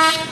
Bye.